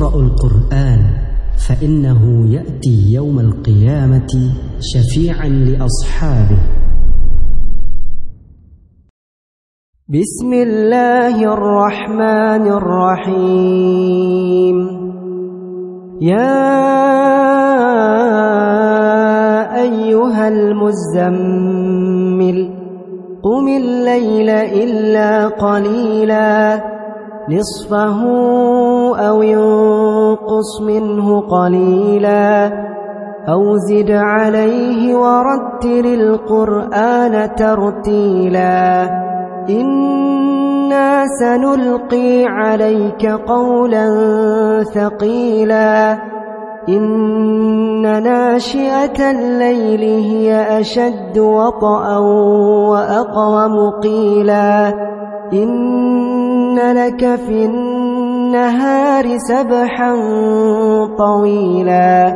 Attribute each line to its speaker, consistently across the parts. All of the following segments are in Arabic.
Speaker 1: اقرأوا القرآن فإنه يأتي يوم القيامة شفيعا لأصحابه.
Speaker 2: بسم الله الرحمن الرحيم. يا أيها المزمل قم الليل إلا قليلا نصفه أو ينقص منه قليلا أو زد عليه ورتل القرآن ترتيلا إنا سنلقي عليك قولا ثقيلا إن ناشئة الليل هي أشد وطأ وأقوم قيلا إن لك في النهار سبحا طويلا.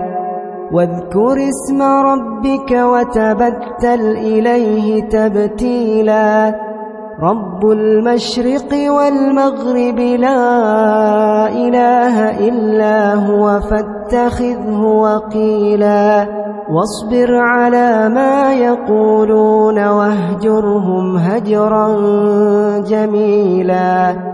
Speaker 2: واذكر اسم ربك وتبتل إليه تبتيلا. رب المشرق والمغرب لا إله إلا هو فاتخذه وقيلا واصبر على ما يقولون واهجرهم هجرا جميلا.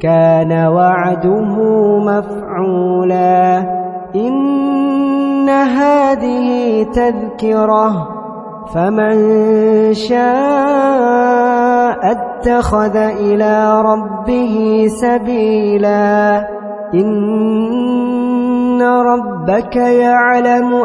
Speaker 2: كان وعده مفعولا. إن هذه تذكرة فمن شاء اتخذ إلى ربه سبيلا. إن ربك يعلم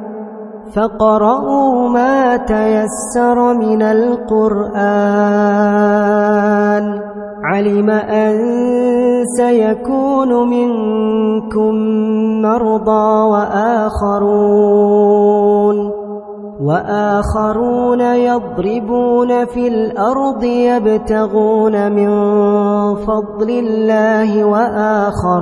Speaker 2: فقرأوا ما تيسر من القرآن. علم أن سيكون منكم مرضى وآخرون. وآخرون يضربون في الأرض يبتغون من فضل الله وآخرون.